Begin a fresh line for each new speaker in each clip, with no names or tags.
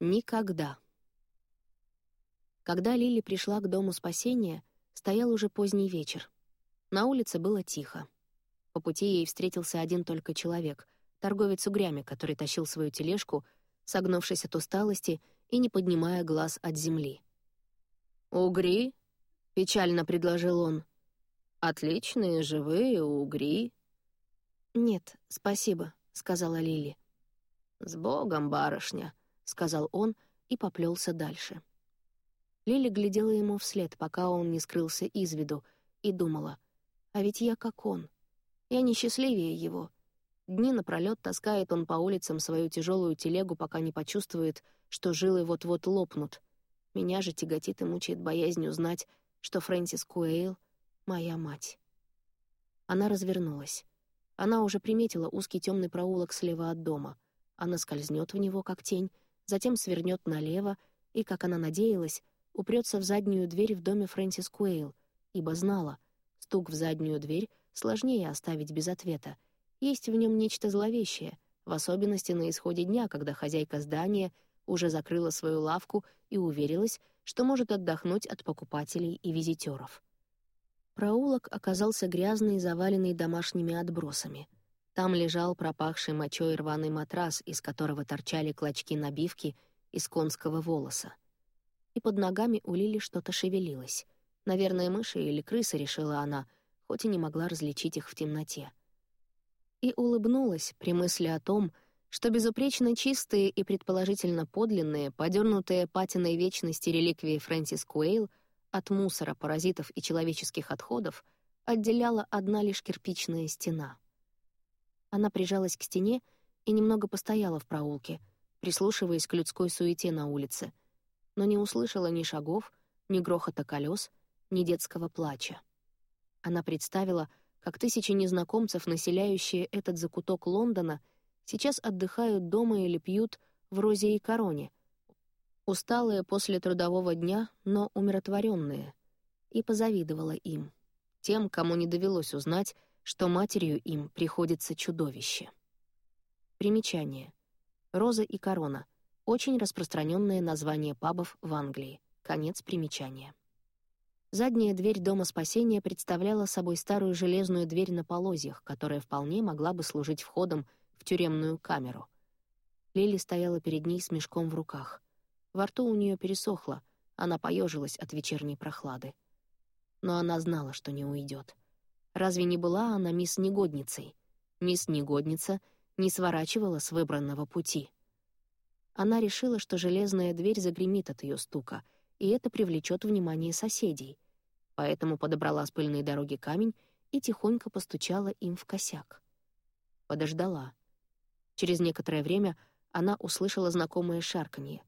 Никогда. Когда Лили пришла к Дому спасения, стоял уже поздний вечер. На улице было тихо. По пути ей встретился один только человек — торговец угрями, который тащил свою тележку, согнувшись от усталости и не поднимая глаз от земли. «Угри?» — печально предложил он. «Отличные, живые угри».
«Нет, спасибо», — сказала Лили.
«С Богом, барышня», — сказал он и поплелся дальше.
Лили глядела ему вслед, пока он не скрылся из виду, и думала, «А ведь я как он. Я несчастливее его. Дни напролёт таскает он по улицам свою тяжелую телегу, пока не почувствует, что жилы вот-вот лопнут. Меня же тяготит и мучает боязнь узнать, что Фрэнсис Куэйл — моя мать». Она развернулась. Она уже приметила узкий темный проулок слева от дома. Она скользнет в него, как тень, затем свернет налево и, как она надеялась, упрется в заднюю дверь в доме Фрэнсис Куэйл, ибо знала, стук в заднюю дверь сложнее оставить без ответа. Есть в нем нечто зловещее, в особенности на исходе дня, когда хозяйка здания уже закрыла свою лавку и уверилась, что может отдохнуть от покупателей и визитеров. Проулок оказался грязный и заваленный домашними отбросами — там лежал пропахший мочой рваный матрас, из которого торчали клочки набивки из конского волоса. И под ногами у Лили что-то шевелилось. Наверное, мыши или крысы, решила она, хоть и не могла различить их в темноте. И улыбнулась при мысли о том, что безупречно чистые и предположительно подлинные, подернутые патиной вечности реликвии Фрэнсис Куэйл от мусора, паразитов и человеческих отходов отделяла одна лишь кирпичная стена — она прижалась к стене и немного постояла в проулке, прислушиваясь к людской суете на улице, но не услышала ни шагов, ни грохота колес, ни детского плача. Она представила, как тысячи незнакомцев, населяющие этот закуток Лондона, сейчас отдыхают дома или пьют в розе и короне, усталые после трудового дня, но умиротворенные, и позавидовала им, тем, кому не довелось узнать, что матерью им приходится чудовище. Примечание. Роза и корона — очень распространенное название пабов в Англии. Конец примечания. Задняя дверь Дома спасения представляла собой старую железную дверь на полозьях, которая вполне могла бы служить входом в тюремную камеру. Лили стояла перед ней с мешком в руках. Во рту у нее пересохло, она поежилась от вечерней прохлады. Но она знала, что не уйдет. Разве не была она мисс Негодницей? Мисс Негодница не сворачивала с выбранного пути. Она решила, что железная дверь загремит от ее стука, и это привлечет внимание соседей. Поэтому подобрала с пыльной дороги камень и тихонько постучала им в косяк. Подождала. Через некоторое время она услышала знакомое шарканье,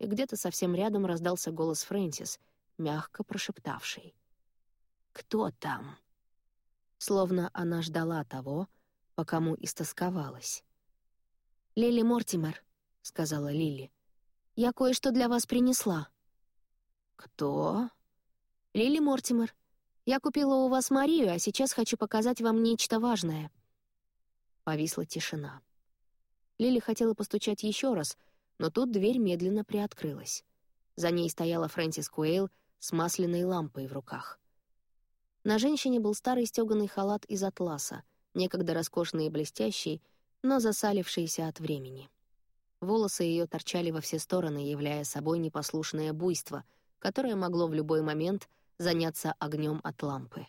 и где-то совсем рядом раздался голос Фрэнсис, мягко прошептавший. «Кто там?» Словно она ждала того, по кому истосковалась. «Лили Мортимер», — сказала Лили, — «я кое-что для вас принесла». «Кто?» «Лили Мортимер. Я купила у вас Марию, а сейчас хочу показать вам нечто важное». Повисла тишина. Лили хотела постучать еще раз, но тут дверь медленно приоткрылась. За ней стояла Фрэнсис Куэйл с масляной лампой в руках. На женщине был старый стёганый халат из атласа, некогда роскошный и блестящий, но засалившийся от времени. Волосы ее торчали во все стороны, являя собой непослушное буйство, которое могло в любой момент заняться огнем от лампы.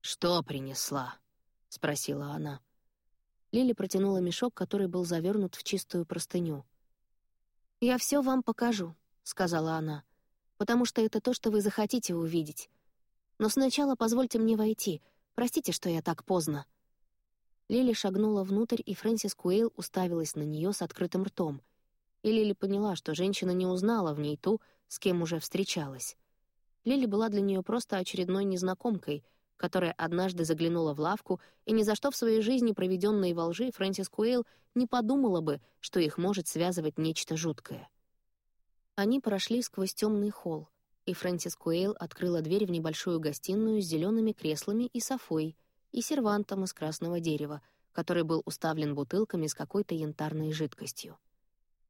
«Что принесла?» — спросила она. Лили протянула мешок, который был завернут в чистую простыню. «Я все вам покажу», — сказала она, «потому что это то, что вы захотите увидеть. Но сначала позвольте мне войти. Простите, что я так поздно». Лили шагнула внутрь, и Фрэнсис Куэйл уставилась на нее с открытым ртом. И Лили поняла, что женщина не узнала в ней ту, с кем уже встречалась. Лили была для нее просто очередной незнакомкой, которая однажды заглянула в лавку, и ни за что в своей жизни, проведенной во лжи, Фрэнсис Куэйл не подумала бы, что их может связывать нечто жуткое. Они прошли сквозь темный холл и Фрэнсис Куэйл открыла дверь в небольшую гостиную с зелеными креслами и софой, и сервантом из красного дерева, который был уставлен бутылками с какой-то янтарной жидкостью.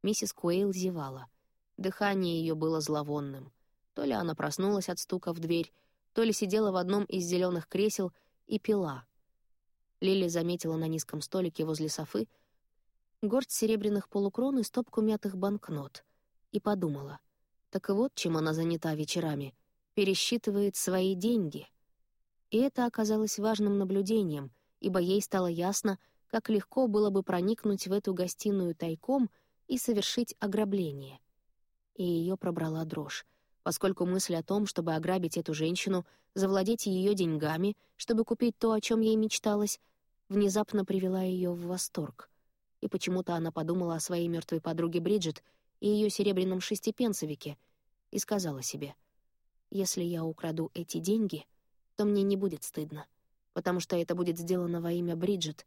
Миссис Куэйл зевала. Дыхание ее было зловонным. То ли она проснулась от стука в дверь, то ли сидела в одном из зеленых кресел и пила. Лили заметила на низком столике возле софы горсть серебряных полукрон и стопку мятых банкнот и подумала, так вот чем она занята вечерами, пересчитывает свои деньги. И это оказалось важным наблюдением, ибо ей стало ясно, как легко было бы проникнуть в эту гостиную тайком и совершить ограбление. И ее пробрала дрожь, поскольку мысль о том, чтобы ограбить эту женщину, завладеть ее деньгами, чтобы купить то, о чем ей мечталось, внезапно привела ее в восторг. И почему-то она подумала о своей мертвой подруге Бриджит и ее серебряном шестипенсовике и сказала себе, «Если я украду эти деньги, то мне не будет стыдно, потому что это будет сделано во имя Бриджит,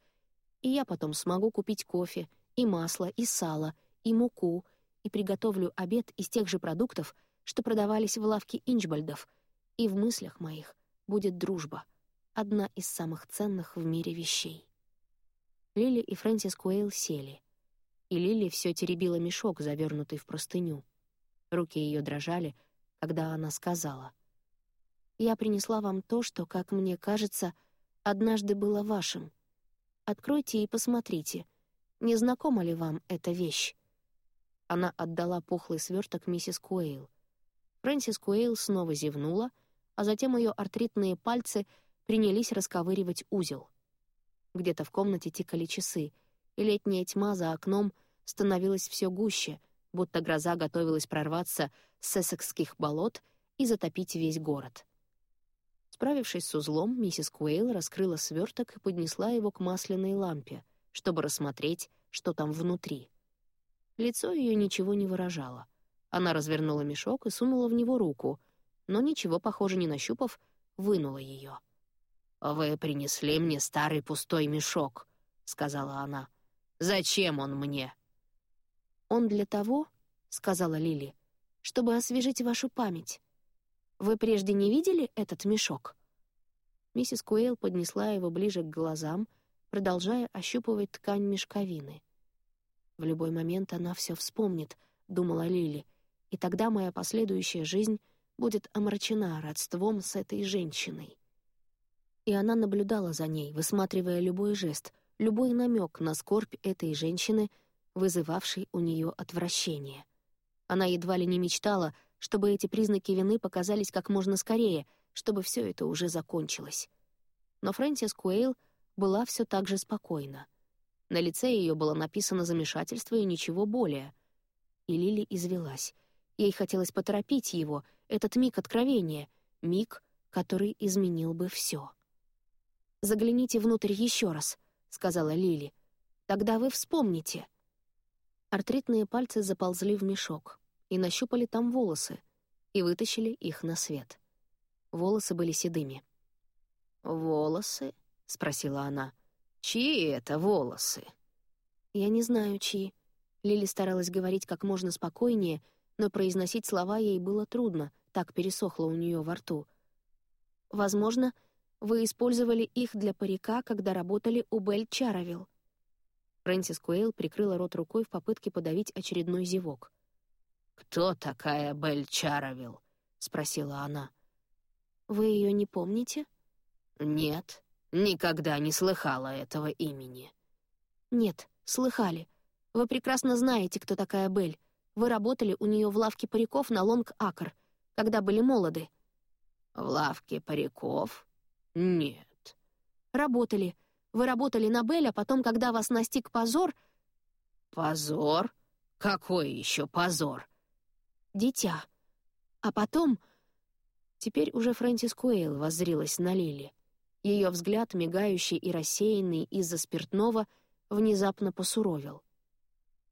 и я потом смогу купить кофе, и масло, и сало, и муку, и приготовлю обед из тех же продуктов, что продавались в лавке Инчбальдов, и в мыслях моих будет дружба, одна из самых ценных в мире вещей. Лили и Фрэнсис Куэйл сели, и Лили все теребила мешок, завернутый в простыню. Руки ее дрожали, когда она сказала, «Я принесла вам то, что, как мне кажется, однажды было вашим. Откройте и посмотрите, не знакома ли вам эта вещь?» Она отдала пухлый сверток миссис Куэйл. Фрэнсис Куэйл снова зевнула, а затем ее артритные пальцы принялись расковыривать узел. Где-то в комнате тикали часы, и летняя тьма за окном становилась все гуще, будто гроза готовилась прорваться с эссекских болот и затопить весь город. Справившись с узлом, миссис Куэйл раскрыла сверток и поднесла его к масляной лампе, чтобы рассмотреть, что там внутри. Лицо ее ничего не выражало — она развернула мешок и сунула в него руку, но ничего, похоже, не нащупав, вынула ее. «Вы принесли мне старый пустой мешок», — сказала она. «Зачем он мне?» «Он для того, — сказала Лили, — чтобы освежить вашу память. Вы прежде не видели этот мешок?» Миссис Куэйл поднесла его ближе к глазам, продолжая ощупывать ткань мешковины. «В любой момент она все вспомнит», — думала Лили, и тогда моя последующая жизнь будет омрачена родством с этой женщиной. И она наблюдала за ней, высматривая любой жест, любой намек на скорбь этой женщины, вызывавшей у нее отвращение. Она едва ли не мечтала, чтобы эти признаки вины показались как можно скорее, чтобы все это уже закончилось. Но Фрэнсис Куэйл была все так же спокойна. На лице ее было написано замешательство и ничего более. И Лили извелась. Ей хотелось поторопить его, этот миг откровения, миг, который изменил бы все. «Загляните внутрь еще раз», — сказала Лили. «Тогда вы вспомните». Артритные пальцы заползли в мешок и нащупали там волосы, и вытащили их на свет. Волосы были седыми. «Волосы?» — спросила она. «Чьи это волосы?» «Я не знаю, чьи». Лили старалась говорить как можно спокойнее — но произносить слова ей было трудно, так пересохло у нее во рту. «Возможно, вы использовали их для парика, когда работали у Бель Чаровил». Фрэнсис Куэйл прикрыла рот рукой в попытке подавить очередной зевок. «Кто такая Бель Чаровил?» — спросила она. «Вы ее не помните?» «Нет, никогда не слыхала этого имени». «Нет, слыхали. Вы прекрасно знаете, кто такая Бель. Вы работали у нее в лавке париков на Лонг-Акр, когда были молоды». «В лавке париков? Нет». «Работали. Вы работали на Белль, а потом, когда вас настиг позор...» «Позор? Какой еще позор?» «Дитя. А потом...» Теперь уже Фрэнсис Куэйл воззрилась на Лили. Ее взгляд, мигающий и рассеянный из-за спиртного, внезапно посуровил.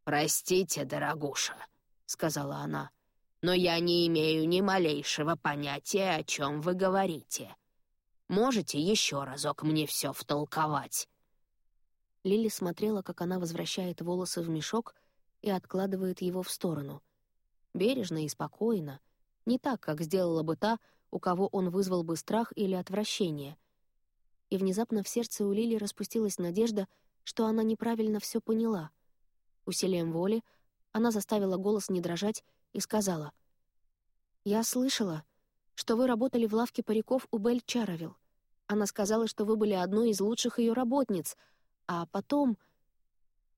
«Простите, дорогуша, — сказала она. «Но я не имею ни малейшего понятия, о чем вы говорите. Можете еще разок мне все втолковать?» Лили смотрела, как она возвращает волосы в мешок и откладывает его в сторону. Бережно и спокойно, не так, как сделала бы та, у кого он вызвал бы страх или отвращение. И внезапно в сердце у Лили распустилась надежда, что она неправильно все поняла. Усилием воли
Она заставила голос не дрожать и сказала. «Я слышала, что вы работали в лавке париков у Бель Чаровил. Она сказала, что вы были одной из лучших ее работниц, а потом...»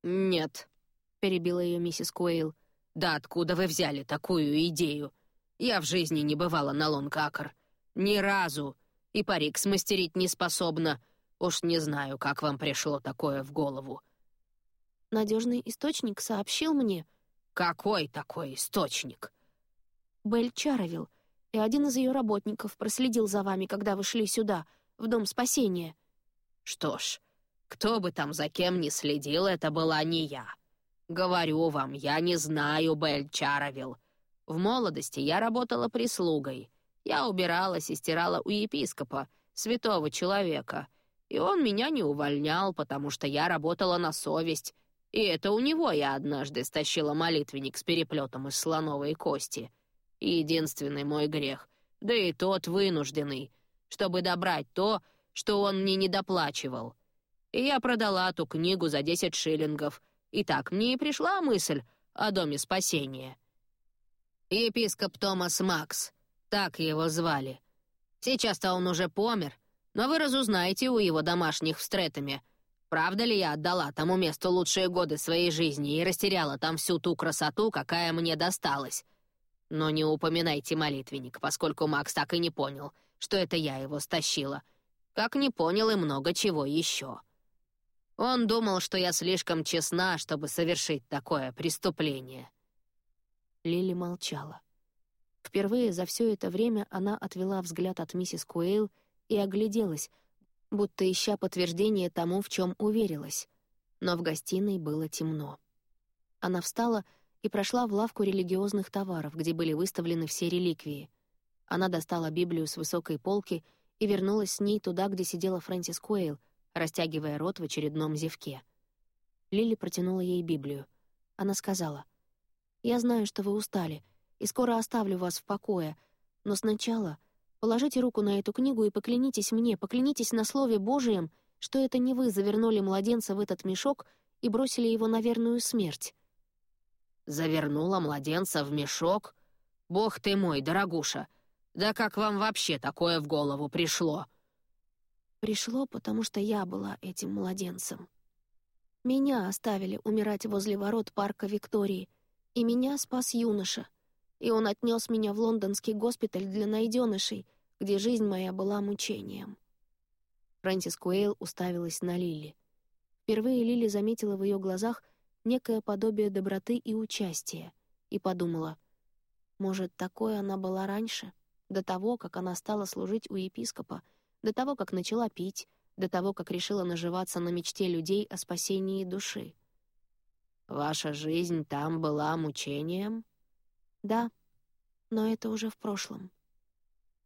«Нет», — перебила ее миссис Куэйл. «Да откуда вы взяли такую идею? Я в жизни не бывала на Лонгакр. Ни разу. И парик смастерить не способна. Уж не знаю, как вам пришло такое в голову».
Надежный источник сообщил мне...
«Какой такой источник?»
Бель Чаровил, и один из ее работников проследил за вами, когда вы шли сюда, в Дом Спасения».
«Что ж, кто бы там за кем ни следил, это была не я. Говорю вам, я не знаю Бель Чаровил. В молодости я работала прислугой. Я убиралась и стирала у епископа, святого человека, и он меня не увольнял, потому что я работала на совесть, и это у него я однажды стащила молитвенник с переплетом из слоновой кости. Единственный мой грех, да и тот вынужденный, чтобы добрать то, что он мне не доплачивал. И я продала ту книгу за десять шиллингов, и так мне и пришла мысль о Доме спасения. Епископ Томас Макс, так его звали. Сейчас-то он уже помер, но вы разузнаете у его домашних в Стретами, правда ли я отдала тому месту лучшие годы своей жизни и растеряла там всю ту красоту, какая мне досталась. Но не упоминайте молитвенник, поскольку Макс так и не понял, что это я его стащила. Как не понял и много чего еще. Он думал, что я слишком честна, чтобы совершить такое преступление.
Лили молчала. Впервые за все это время она отвела взгляд от миссис Куэйл и огляделась, будто ища подтверждение тому, в чем уверилась. Но в гостиной было темно. Она встала и прошла в лавку религиозных товаров, где были выставлены все реликвии. Она достала Библию с высокой полки и вернулась с ней туда, где сидела Фрэнсис Куэйл, растягивая рот в очередном зевке. Лили протянула ей Библию. Она сказала, «Я знаю, что вы устали, и скоро оставлю вас в покое, но сначала положите руку на эту книгу и поклянитесь мне, поклянитесь на Слове Божием, что это не вы завернули младенца в этот мешок и бросили его на верную смерть».
«Завернула младенца в мешок? Бог ты мой, дорогуша! Да как вам вообще такое в голову пришло?»
Пришло, потому что я была этим младенцем. Меня оставили умирать возле ворот парка Виктории, и меня спас юноша, и он отнес меня в лондонский госпиталь для найденышей, где жизнь моя была мучением. Фрэнсис Куэйл уставилась на Лили. Впервые Лили заметила в ее глазах некое подобие доброты и участия, и подумала, может, такой она была раньше, до того, как она стала служить у епископа — до того, как начала пить, до того, как решила наживаться на мечте людей о спасении души.
«Ваша жизнь там была мучением?»
«Да, но это уже в прошлом».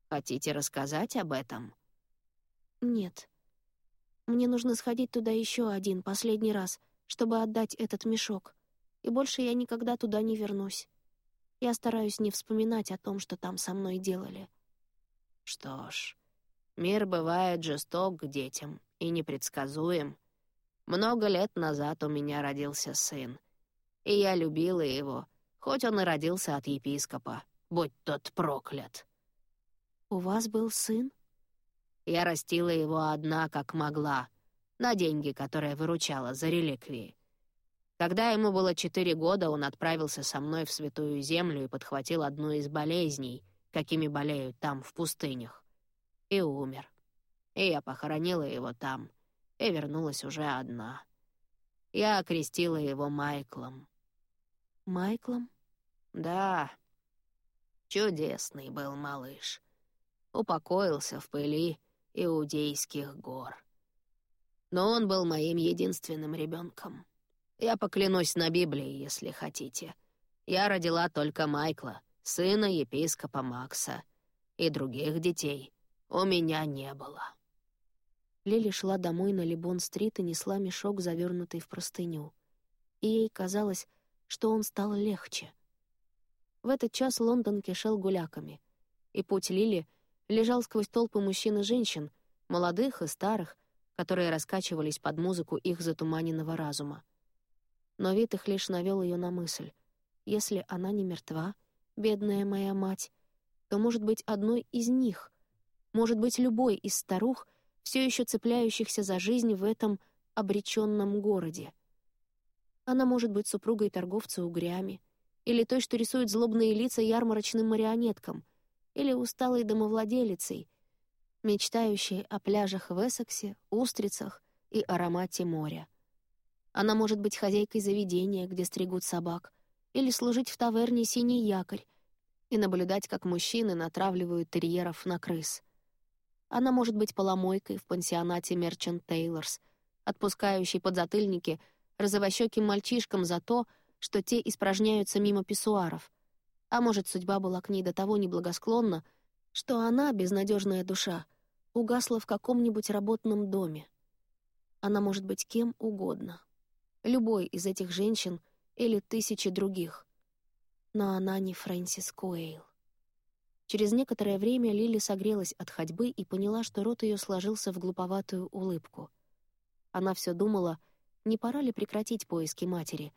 «Хотите рассказать об этом?»
«Нет. Мне нужно сходить туда еще один, последний раз, чтобы отдать этот мешок, и больше я никогда туда не вернусь. Я стараюсь не вспоминать о том, что там со мной делали».
«Что ж, Мир бывает жесток к детям и непредсказуем. Много лет назад у меня родился сын, и я любила его, хоть он и родился от епископа, будь тот проклят.
«У вас был сын?»
Я растила его одна, как могла, на деньги, которые выручала за реликвии. Когда ему было четыре года, он отправился со мной в Святую Землю и подхватил одну из болезней, какими болеют там, в пустынях и умер. И я похоронила его там и вернулась уже одна. Я окрестила его Майклом.
Майклом?
Да. Чудесный был малыш. Упокоился в пыли Иудейских гор. Но он был моим единственным ребенком. Я поклянусь на Библии, если хотите. Я родила только Майкла, сына епископа Макса, и других детей у меня не было».
Лили шла домой на Либон-стрит и несла мешок, завернутый в простыню. И ей казалось, что он стал легче. В этот час Лондон кишел гуляками, и путь Лили лежал сквозь толпы мужчин и женщин, молодых и старых, которые раскачивались под музыку их затуманенного разума. Но вид их лишь навел ее на мысль, если она не мертва, бедная моя мать, то может быть одной из них, может быть любой из старух, все еще цепляющихся за жизнь в этом обреченном городе. Она может быть супругой торговца угрями, или той, что рисует злобные лица ярмарочным марионеткам, или усталой домовладелицей, мечтающей о пляжах в Эссексе, устрицах и аромате моря. Она может быть хозяйкой заведения, где стригут собак, или служить в таверне «Синий якорь» и наблюдать, как мужчины натравливают терьеров на крыс. Она может быть поломойкой в пансионате Мерчант Тейлорс, отпускающей подзатыльники розовощеким мальчишкам за то, что те испражняются мимо писсуаров. А может, судьба была к ней до того неблагосклонна, что она, безнадежная душа, угасла в каком-нибудь работном доме. Она может быть кем угодно. Любой из этих женщин или тысячи других. Но она не Фрэнсис Куэйл. Через некоторое время Лили согрелась от ходьбы и поняла, что рот ее сложился в глуповатую улыбку. Она все думала, не пора ли прекратить поиски матери,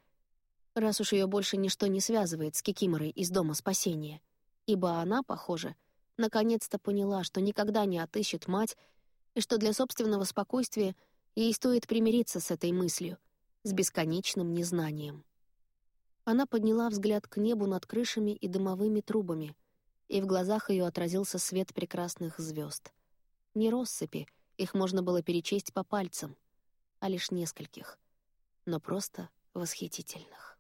раз уж ее больше ничто не связывает с Кикиморой из Дома спасения, ибо она, похоже, наконец-то поняла, что никогда не отыщет мать и что для собственного спокойствия ей стоит примириться с этой мыслью, с бесконечным незнанием. Она подняла взгляд к небу над крышами и дымовыми трубами, и в глазах ее отразился свет прекрасных звезд. Не россыпи, их можно было перечесть по пальцам, а лишь нескольких, но просто восхитительных.